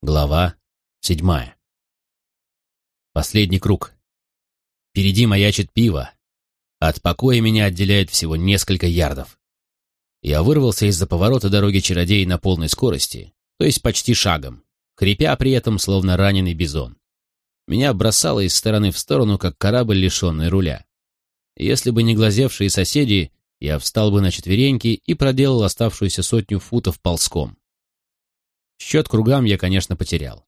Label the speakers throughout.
Speaker 1: Глава седьмая. Последний круг. Впереди маячит пиво. От покоя меня отделяет всего несколько ярдов. Я вырвался из-за поворота дороги чародей на полной скорости, то есть почти шагом, хрипя при этом, словно раненый бизон. Меня бросало из стороны в сторону, как корабль, лишенный руля. Если бы не глазевшие соседи, я встал бы на четвереньки и проделал оставшуюся сотню футов ползком. Счет кругам я, конечно, потерял.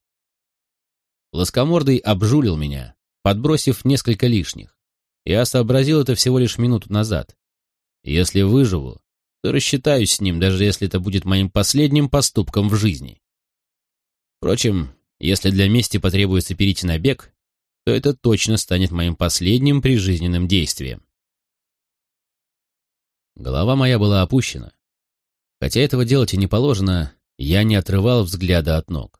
Speaker 1: Лоскомордый обжулил меня, подбросив несколько лишних. Я сообразил это всего лишь минуту назад. Если выживу, то рассчитаюсь с ним, даже если это будет моим последним поступком в жизни. Впрочем, если для мести потребуется перейти на бег, то это точно станет моим последним прижизненным действием. Голова моя была опущена. Хотя этого делать и не положено, я не отрывал взгляда от ног.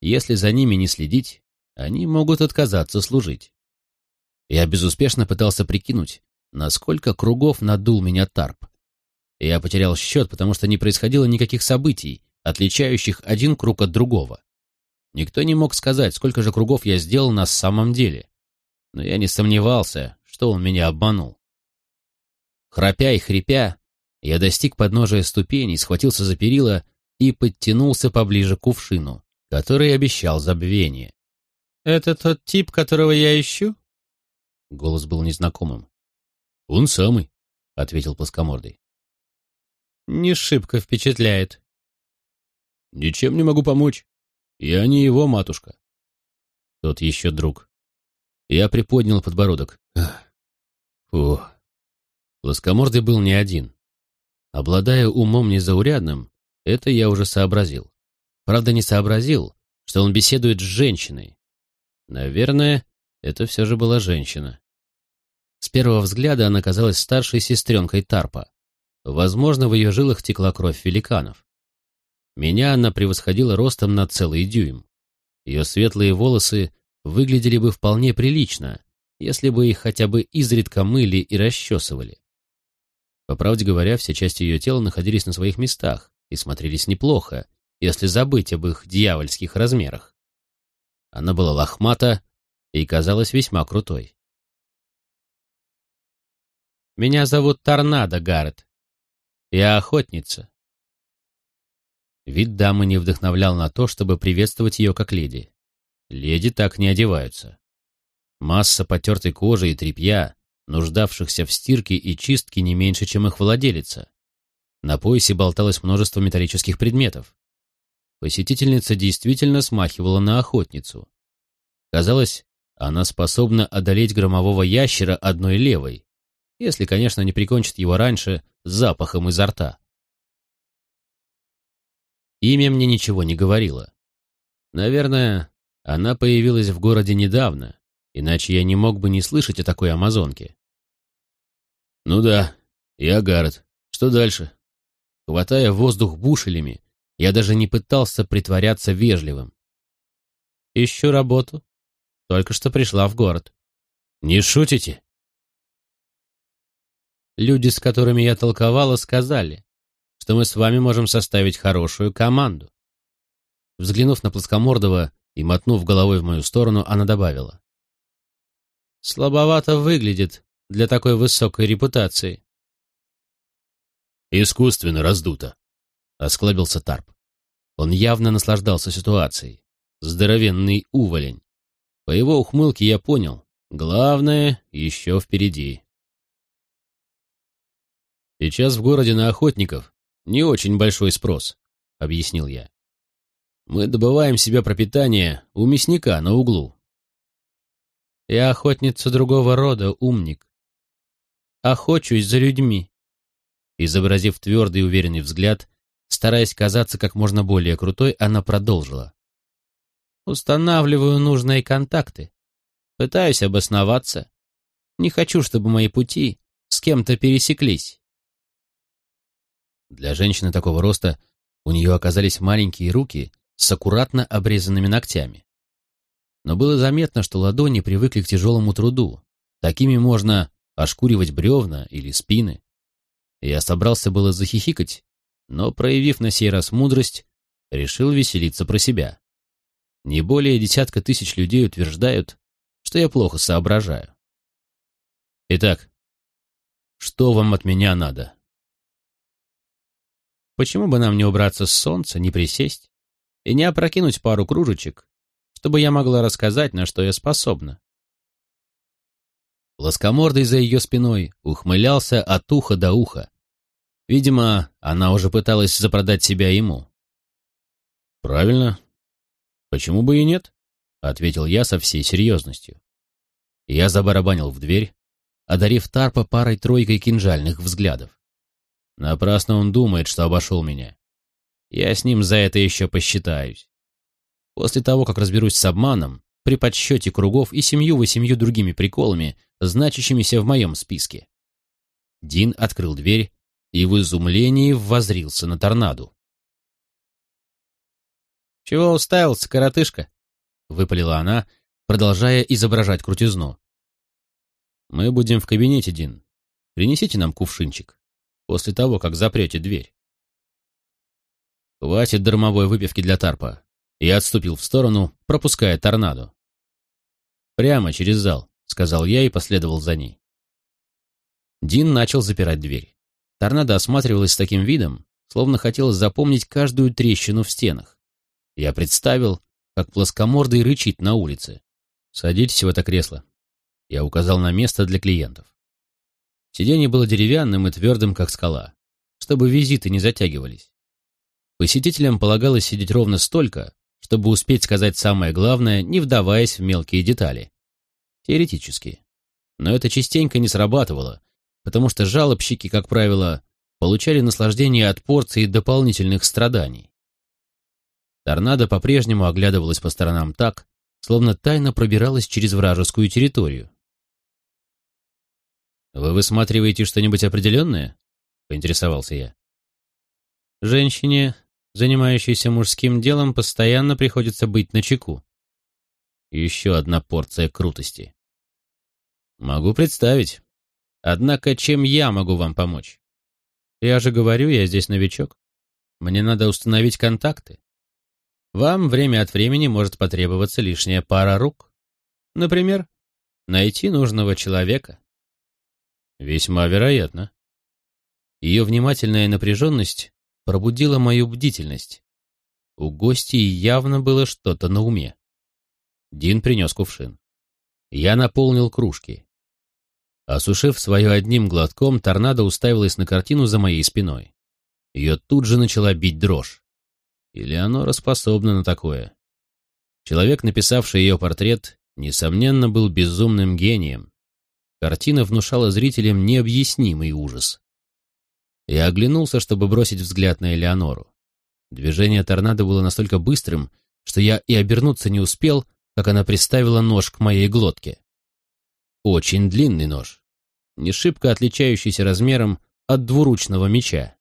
Speaker 1: Если за ними не следить, они могут отказаться служить. Я безуспешно пытался прикинуть, насколько кругов надул меня Тарп. Я потерял счет, потому что не происходило никаких событий, отличающих один круг от другого. Никто не мог сказать, сколько же кругов я сделал на самом деле. Но я не сомневался, что он меня обманул. Храпя и хрипя, я достиг подножия ступеней, схватился за перила и подтянулся поближе к кувшину, который обещал забвение.
Speaker 2: «Это тот тип, которого я ищу?»
Speaker 1: Голос был незнакомым. «Он самый», — ответил плоскомордый.
Speaker 2: «Не шибко впечатляет».
Speaker 1: «Ничем не могу помочь. Я не его матушка». Тот еще друг. Я приподнял подбородок. Фу. Плоскомордый был не один. Обладая умом незаурядным, это я уже сообразил. Правда, не сообразил, что он беседует с женщиной. Наверное, это все же была женщина. С первого взгляда она казалась старшей сестренкой Тарпа. Возможно, в ее жилах текла кровь великанов. Меня она превосходила ростом на целый дюйм. Ее светлые волосы выглядели бы вполне прилично, если бы их хотя бы изредка мыли и расчесывали. По правде говоря, все части ее тела находились на своих местах, и смотрелись неплохо, если забыть об их дьявольских размерах. Она была лохмата и казалась весьма крутой.
Speaker 2: «Меня зовут Торнадо, Гаррет. Я охотница».
Speaker 1: Вид дамы не вдохновлял на то, чтобы приветствовать ее как леди. Леди так не одеваются. Масса потертой кожи и тряпья, нуждавшихся в стирке и чистке не меньше, чем их владелица. На поясе болталось множество металлических предметов. Посетительница действительно смахивала на охотницу. Казалось, она способна одолеть громового ящера одной левой, если, конечно, не прикончит его раньше запахом изо рта. Имя мне ничего не говорило. Наверное, она появилась в городе недавно, иначе я не мог бы не слышать о такой амазонке. «Ну да, я Гаррет. Что дальше?» Хватая воздух бушелями, я даже не пытался притворяться вежливым.
Speaker 2: «Ищу работу. Только что пришла в город».
Speaker 1: «Не шутите?»
Speaker 2: Люди, с которыми я толковала, сказали, что мы с вами можем составить хорошую команду.
Speaker 1: Взглянув на Плоскомордова и мотнув головой в мою сторону, она добавила.
Speaker 2: «Слабовато выглядит для такой высокой репутации.
Speaker 1: «Искусственно раздуто», — осклабился Тарп. Он явно наслаждался ситуацией. Здоровенный уволень. По его ухмылке я понял, главное еще впереди. «Сейчас в городе на охотников не очень большой спрос», — объяснил я. «Мы добываем себе пропитание у мясника на углу».
Speaker 2: «Я охотница другого рода, умник. Охочусь за людьми.
Speaker 1: Изобразив твердый и уверенный взгляд, стараясь казаться как можно более крутой, она продолжила.
Speaker 2: «Устанавливаю нужные контакты. Пытаюсь обосноваться. Не хочу, чтобы мои пути с кем-то пересеклись».
Speaker 1: Для женщины такого роста у нее оказались маленькие руки с аккуратно обрезанными ногтями. Но было заметно, что ладони привыкли к тяжелому труду. Такими можно ошкуривать бревна или спины. Я собрался было захихикать, но, проявив на сей раз мудрость, решил веселиться про себя. Не более десятка тысяч людей утверждают, что я плохо соображаю. Итак, что вам от меня надо?
Speaker 2: Почему бы нам не убраться с солнца, не присесть и не опрокинуть пару кружечек, чтобы я могла рассказать, на что я способна?
Speaker 1: Плоскомордый за ее спиной ухмылялся от уха до уха. Видимо, она уже пыталась запродать себя ему. «Правильно. Почему бы и нет?» — ответил я со всей серьезностью. Я забарабанил в дверь, одарив Тарпа парой-тройкой кинжальных взглядов. Напрасно он думает, что обошел меня. Я с ним за это еще посчитаюсь. После того, как разберусь с обманом, при подсчете кругов и семью-восемью другими приколами, значащимися в моем списке. Дин открыл дверь и в изумлении воззрился на торнадо.
Speaker 2: «Чего уставился, коротышка?» — выпалила она, продолжая изображать крутизну.
Speaker 1: «Мы будем в кабинете, Дин. Принесите нам кувшинчик» после того, как запрете дверь. Хватит дармовой выпивки для Тарпа. Я отступил в сторону, пропуская торнадо. «Прямо через зал», — сказал я и последовал за ней. Дин начал запирать дверь. Торнадо осматривалась с таким видом, словно хотела запомнить каждую трещину в стенах. Я представил, как плоскомордый рычит на улице. «Садитесь в это кресло». Я указал на место для клиентов. Сиденье было деревянным и твердым, как скала, чтобы визиты не затягивались. Посетителям полагалось сидеть ровно столько, чтобы успеть сказать самое главное, не вдаваясь в мелкие детали. Теоретически. Но это частенько не срабатывало, потому что жалобщики, как правило, получали наслаждение от порции дополнительных страданий. Торнадо по-прежнему оглядывалась по сторонам так, словно тайно пробиралась через вражескую территорию. «Вы высматриваете что-нибудь определенное?» — поинтересовался я.
Speaker 2: «Женщине, занимающейся мужским делом, постоянно приходится быть начеку».
Speaker 1: Еще одна порция крутости. «Могу представить. Однако чем я могу вам помочь?»
Speaker 2: «Я же говорю, я здесь новичок. Мне надо установить контакты. Вам время от времени может потребоваться лишняя пара рук. Например, найти нужного человека».
Speaker 1: Весьма вероятно. Ее внимательная напряженность пробудила мою бдительность. У гостей явно было что-то на уме. Дин принес кувшин. Я наполнил кружки. Осушив свое одним глотком, торнадо уставилась на картину за моей спиной. Ее тут же начала бить дрожь. Или оно способно на такое? Человек, написавший ее портрет, несомненно, был безумным гением, Картина внушала зрителям необъяснимый ужас. Я оглянулся, чтобы бросить взгляд на Элеонору. Движение торнадо было настолько быстрым, что я и обернуться не успел, как она приставила нож к моей глотке. Очень длинный нож, не шибко отличающийся размером от двуручного меча.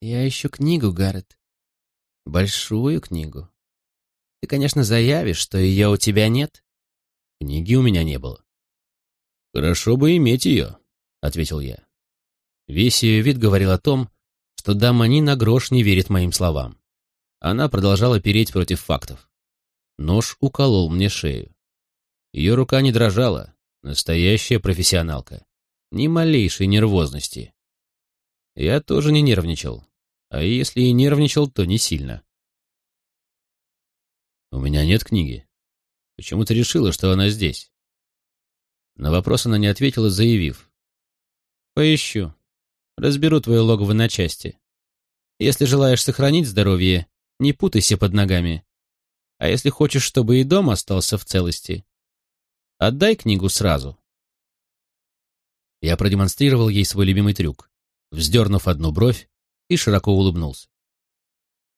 Speaker 2: «Я ищу книгу, Гаррет. Большую книгу. Ты, конечно, заявишь, что ее у тебя нет?»
Speaker 1: Книги у меня не было. «Хорошо бы иметь ее», — ответил я. Весь ее вид говорил о том, что дама ни на грош не верит моим словам. Она продолжала переть против фактов. Нож уколол мне шею. Ее рука не дрожала, настоящая профессионалка. Ни малейшей нервозности. Я тоже не нервничал, а если и нервничал, то не сильно. «У меня нет книги. Почему ты решила, что она здесь?» На вопрос она не ответила, заявив. «Поищу. Разберу твое логово на части. Если желаешь сохранить здоровье, не путайся под ногами. А если хочешь, чтобы и дом остался в целости, отдай книгу сразу». Я продемонстрировал ей свой любимый трюк, вздернув одну бровь и широко улыбнулся.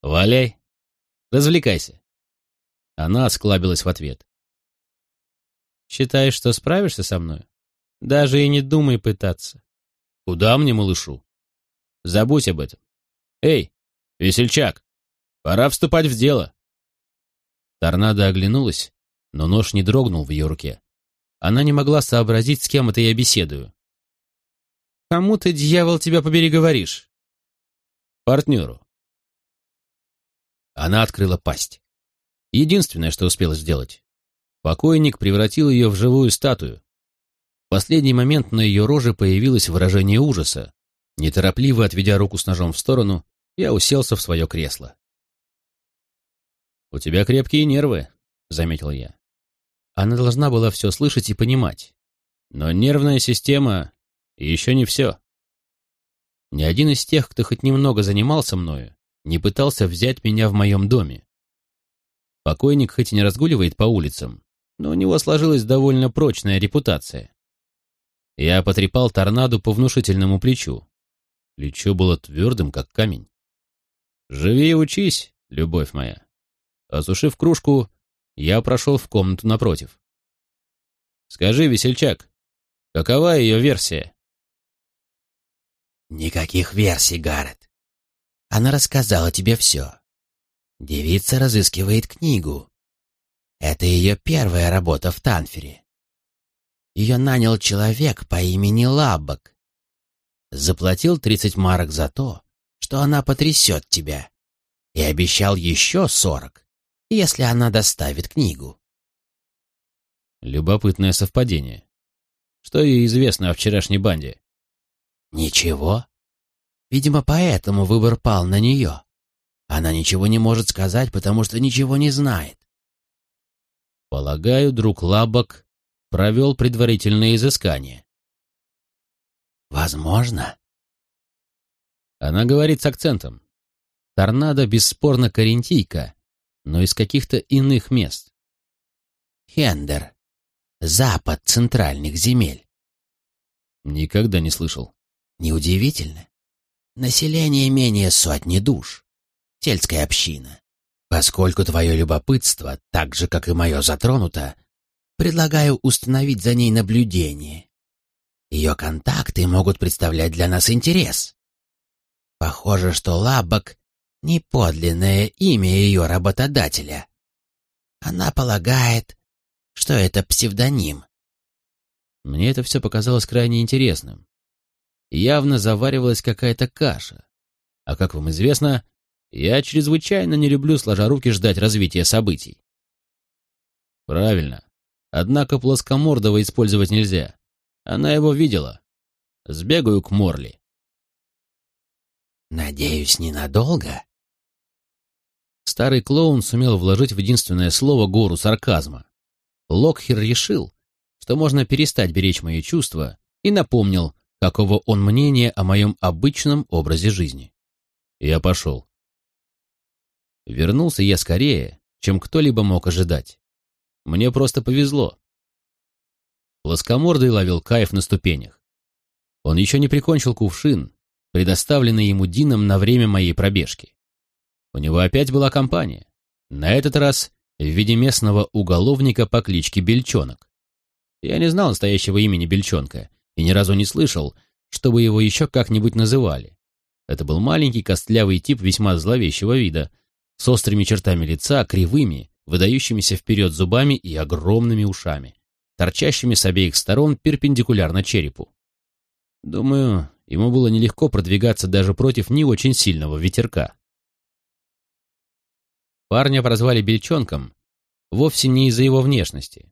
Speaker 1: «Валяй! Развлекайся!» Она осклабилась в ответ.
Speaker 2: Считаешь, что справишься со мной? Даже и не думай пытаться.
Speaker 1: Куда мне, малышу? Забудь об этом. Эй, весельчак, пора вступать в дело. Торнадо оглянулась, но нож не дрогнул в ее руке. Она не могла сообразить, с кем это я беседую.
Speaker 2: «Кому ты, дьявол, тебя побери, говоришь?»
Speaker 1: «Партнеру». Она открыла пасть.
Speaker 2: Единственное, что успел сделать. Покойник превратил ее в живую статую. В последний момент на ее роже появилось выражение ужаса. Неторопливо отведя руку с ножом в сторону, я уселся в свое кресло. «У тебя крепкие нервы», — заметил я. Она должна была все слышать и понимать. Но нервная система еще не все. Ни один из тех, кто хоть немного занимался мною, не пытался взять меня в моем доме. Покойник хоть и не разгуливает по улицам, но у него сложилась довольно прочная репутация. Я потрепал торнадо по внушительному плечу. Плечо было твердым, как камень. «Живи и учись, любовь моя». Осушив кружку, я прошел в комнату напротив. «Скажи, весельчак, какова ее версия?»
Speaker 3: «Никаких версий, Гаррет. Она рассказала тебе все. Девица разыскивает книгу. Это ее первая работа в Танфере. Ее нанял человек по имени Лаббок. Заплатил тридцать марок за то, что она потрясет тебя, и обещал еще сорок, если она доставит книгу.
Speaker 2: Любопытное совпадение. Что ей известно о вчерашней банде?
Speaker 3: Ничего. Видимо, поэтому выбор пал на нее. Она ничего не может сказать, потому что ничего не знает.
Speaker 2: Полагаю, друг Лабок провел предварительные изыскания.
Speaker 3: Возможно.
Speaker 2: Она говорит с акцентом. Торнадо бесспорно карентийка, но из каких-то иных мест.
Speaker 3: Хендер. Запад центральных земель.
Speaker 2: Никогда не слышал.
Speaker 3: Неудивительно. Население менее сотни душ. Сельская община. Поскольку твое любопытство, так же, как и мое, затронуто, предлагаю установить за ней наблюдение. Ее контакты могут представлять для нас интерес. Похоже, что Лабок — не подлинное имя ее работодателя. Она полагает, что это псевдоним.
Speaker 2: Мне это все показалось крайне интересным. Явно заваривалась какая-то каша. А как вам известно, я чрезвычайно не люблю, сложа руки, ждать развития событий. Правильно. Однако плоскомордого использовать нельзя. Она его видела. Сбегаю к Морли.
Speaker 3: Надеюсь, ненадолго?
Speaker 2: Старый клоун сумел вложить в единственное слово гору сарказма. Локхер решил, что можно перестать беречь мои чувства, и напомнил, какого он мнения о моем обычном образе жизни. Я пошел. Вернулся я скорее, чем кто-либо мог ожидать. Мне просто повезло. Плоскомордый ловил кайф на ступенях. Он еще не прикончил кувшин, предоставленный ему Дином на время моей пробежки. У него опять была компания. На этот раз в виде местного уголовника по кличке Бельчонок. Я не знал настоящего имени Бельчонка и ни разу не слышал, чтобы его еще как-нибудь называли. Это был маленький костлявый тип весьма зловещего вида, с острыми чертами лица, кривыми, выдающимися вперед зубами и огромными ушами, торчащими с обеих сторон перпендикулярно черепу. Думаю, ему было нелегко продвигаться даже против не очень сильного ветерка. Парня прозвали Бельчонком вовсе не из-за его внешности.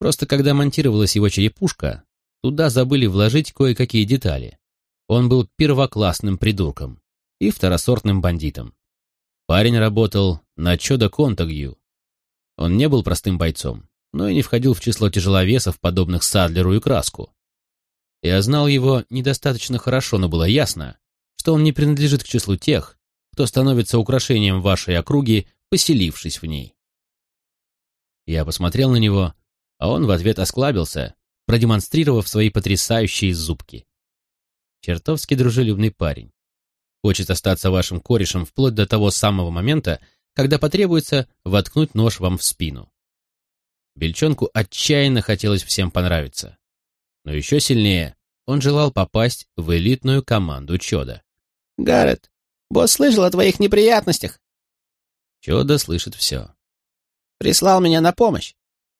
Speaker 2: Просто когда монтировалась его черепушка, туда забыли вложить кое-какие детали. Он был первоклассным придурком и второсортным бандитом. Парень работал на Чудо Контагью. Он не был простым бойцом, но и не входил в число тяжеловесов, подобных Садлеру и Краску. Я знал его недостаточно хорошо, но было ясно, что он не принадлежит к числу тех, кто становится украшением вашей округи, поселившись в ней. Я посмотрел на него, а он в ответ осклабился, продемонстрировав свои потрясающие зубки. Чертовски дружелюбный парень хочет остаться вашим корешем вплоть до того самого момента, когда потребуется воткнуть нож вам в спину. Бельчонку отчаянно хотелось всем понравиться. Но еще сильнее он желал попасть в элитную команду Чода.
Speaker 4: «Гаррет, босс слышал о твоих неприятностях».
Speaker 2: Чода слышит все.
Speaker 4: «Прислал меня на помощь.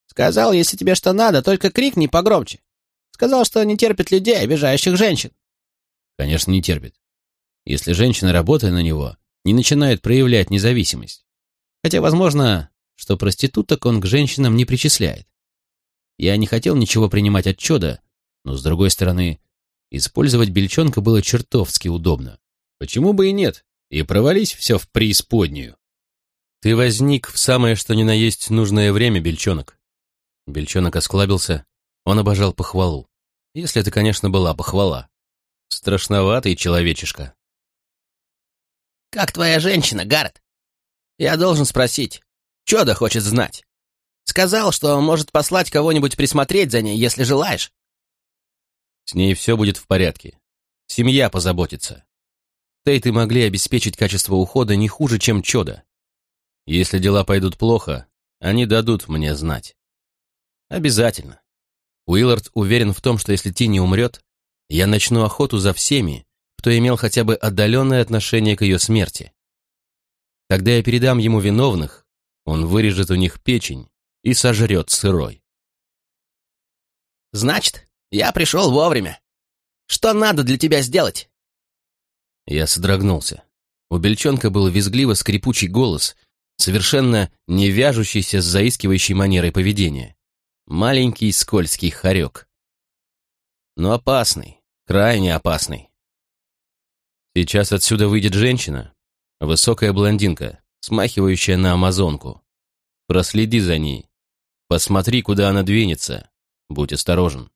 Speaker 4: Сказал, если тебе что надо, только крикни погромче. Сказал, что не терпит людей, обижающих женщин».
Speaker 2: «Конечно, не терпит если женщина, работая на него, не начинает проявлять независимость. Хотя, возможно, что проституток он к женщинам не причисляет. Я не хотел ничего принимать от чуда, но, с другой стороны, использовать бельчонка было чертовски удобно. Почему бы и нет? И провались все в преисподнюю. Ты возник в самое что ни на есть нужное время, бельчонок. Бельчонок осклабился, он обожал похвалу. Если это, конечно, была похвала. Страшноватый человечишка.
Speaker 4: «Как твоя женщина, Гаррет? Я должен спросить. Чёда хочет знать. Сказал, что может послать кого-нибудь присмотреть за ней, если желаешь».
Speaker 2: «С ней все будет в порядке. Семья позаботится. Тейты могли обеспечить качество ухода не хуже, чем Чода. Если дела пойдут плохо, они дадут мне знать. Обязательно. Уиллард уверен в том, что если Ти не умрет, я начну охоту за всеми, кто имел хотя бы отдаленное отношение к ее смерти. Когда я передам ему виновных, он вырежет у них печень и сожрет сырой.
Speaker 4: «Значит, я пришел вовремя. Что надо для тебя сделать?»
Speaker 2: Я содрогнулся. У Бельчонка был визгливо скрипучий голос, совершенно не вяжущийся с заискивающей манерой поведения. Маленький скользкий хорек. Но опасный, крайне опасный. Сейчас отсюда выйдет женщина, высокая блондинка, смахивающая на амазонку. Проследи за ней. Посмотри, куда она двинется. Будь осторожен.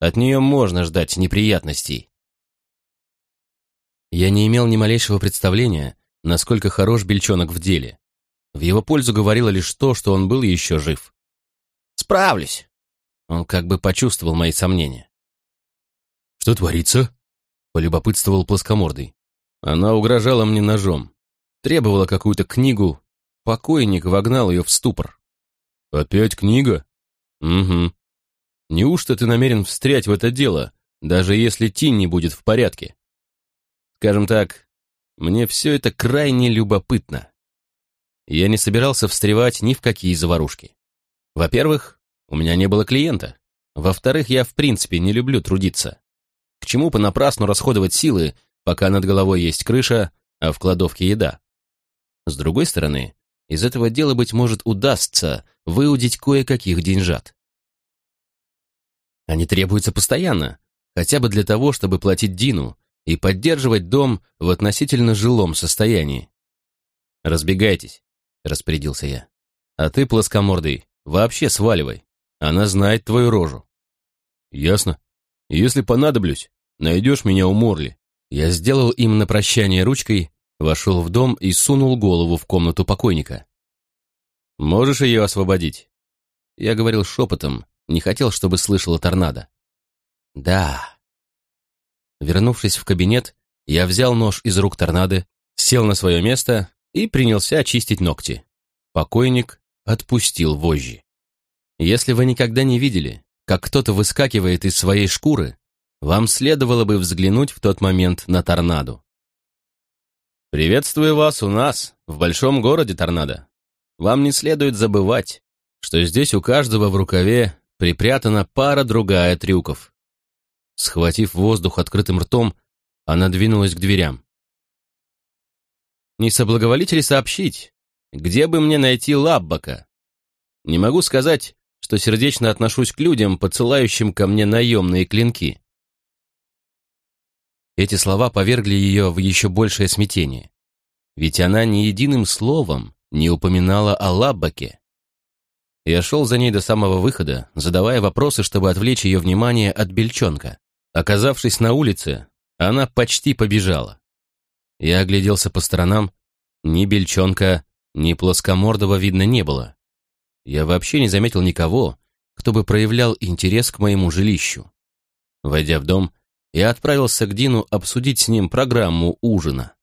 Speaker 2: От нее можно ждать неприятностей. Я не имел ни малейшего представления, насколько хорош бельчонок в деле. В его пользу говорило лишь то, что он был еще жив.
Speaker 4: «Справлюсь!»
Speaker 2: Он как бы почувствовал мои сомнения.
Speaker 1: «Что творится?» — полюбопытствовал плоскомордый.
Speaker 2: Она угрожала мне ножом. Требовала какую-то книгу. Покойник вогнал ее в ступор.
Speaker 1: «Опять книга?»
Speaker 2: «Угу. Неужто ты намерен встрять в это дело, даже если Тин не будет в порядке?» Скажем так, мне все это крайне любопытно. Я не собирался встревать ни в какие заварушки. Во-первых, у меня не было клиента. Во-вторых, я в принципе не люблю трудиться. К чему понапрасну расходовать силы, пока над головой есть крыша, а в кладовке еда? С другой стороны, из этого дела, быть может, удастся выудить кое-каких деньжат. Они требуются постоянно, хотя бы для того, чтобы платить Дину, и поддерживать дом в относительно жилом состоянии. «Разбегайтесь», — распорядился я. «А ты, плоскомордый, вообще сваливай. Она знает твою рожу».
Speaker 1: «Ясно. Если понадоблюсь, найдешь меня у Морли».
Speaker 2: Я сделал им на прощание ручкой, вошел в дом и сунул голову в комнату покойника. «Можешь ее освободить?» Я говорил шепотом, не хотел, чтобы слышала торнадо. «Да», Вернувшись в кабинет, я взял нож из рук торнады, сел на свое место и принялся очистить ногти. Покойник отпустил вожжи. Если вы никогда не видели, как кто-то выскакивает из своей шкуры, вам следовало бы взглянуть в тот момент на торнадо. «Приветствую вас у нас, в большом городе Торнадо. Вам не следует забывать, что здесь у каждого в рукаве припрятана пара-другая трюков. Схватив воздух открытым ртом, она двинулась к дверям. «Не соблаговолите ли сообщить, где бы мне найти Лаббака? Не могу сказать, что сердечно отношусь к людям, подсылающим ко мне наемные клинки». Эти слова повергли ее в еще большее смятение. Ведь она ни единым словом не упоминала о Лаббаке. Я шел за ней до самого выхода, задавая вопросы, чтобы отвлечь ее внимание от бельчонка. Оказавшись на улице, она почти побежала. Я огляделся по сторонам, ни бельчонка, ни плоскомордого видно не было. Я вообще не заметил никого, кто бы проявлял интерес к моему жилищу. Войдя в дом, я отправился к Дину обсудить с ним программу ужина.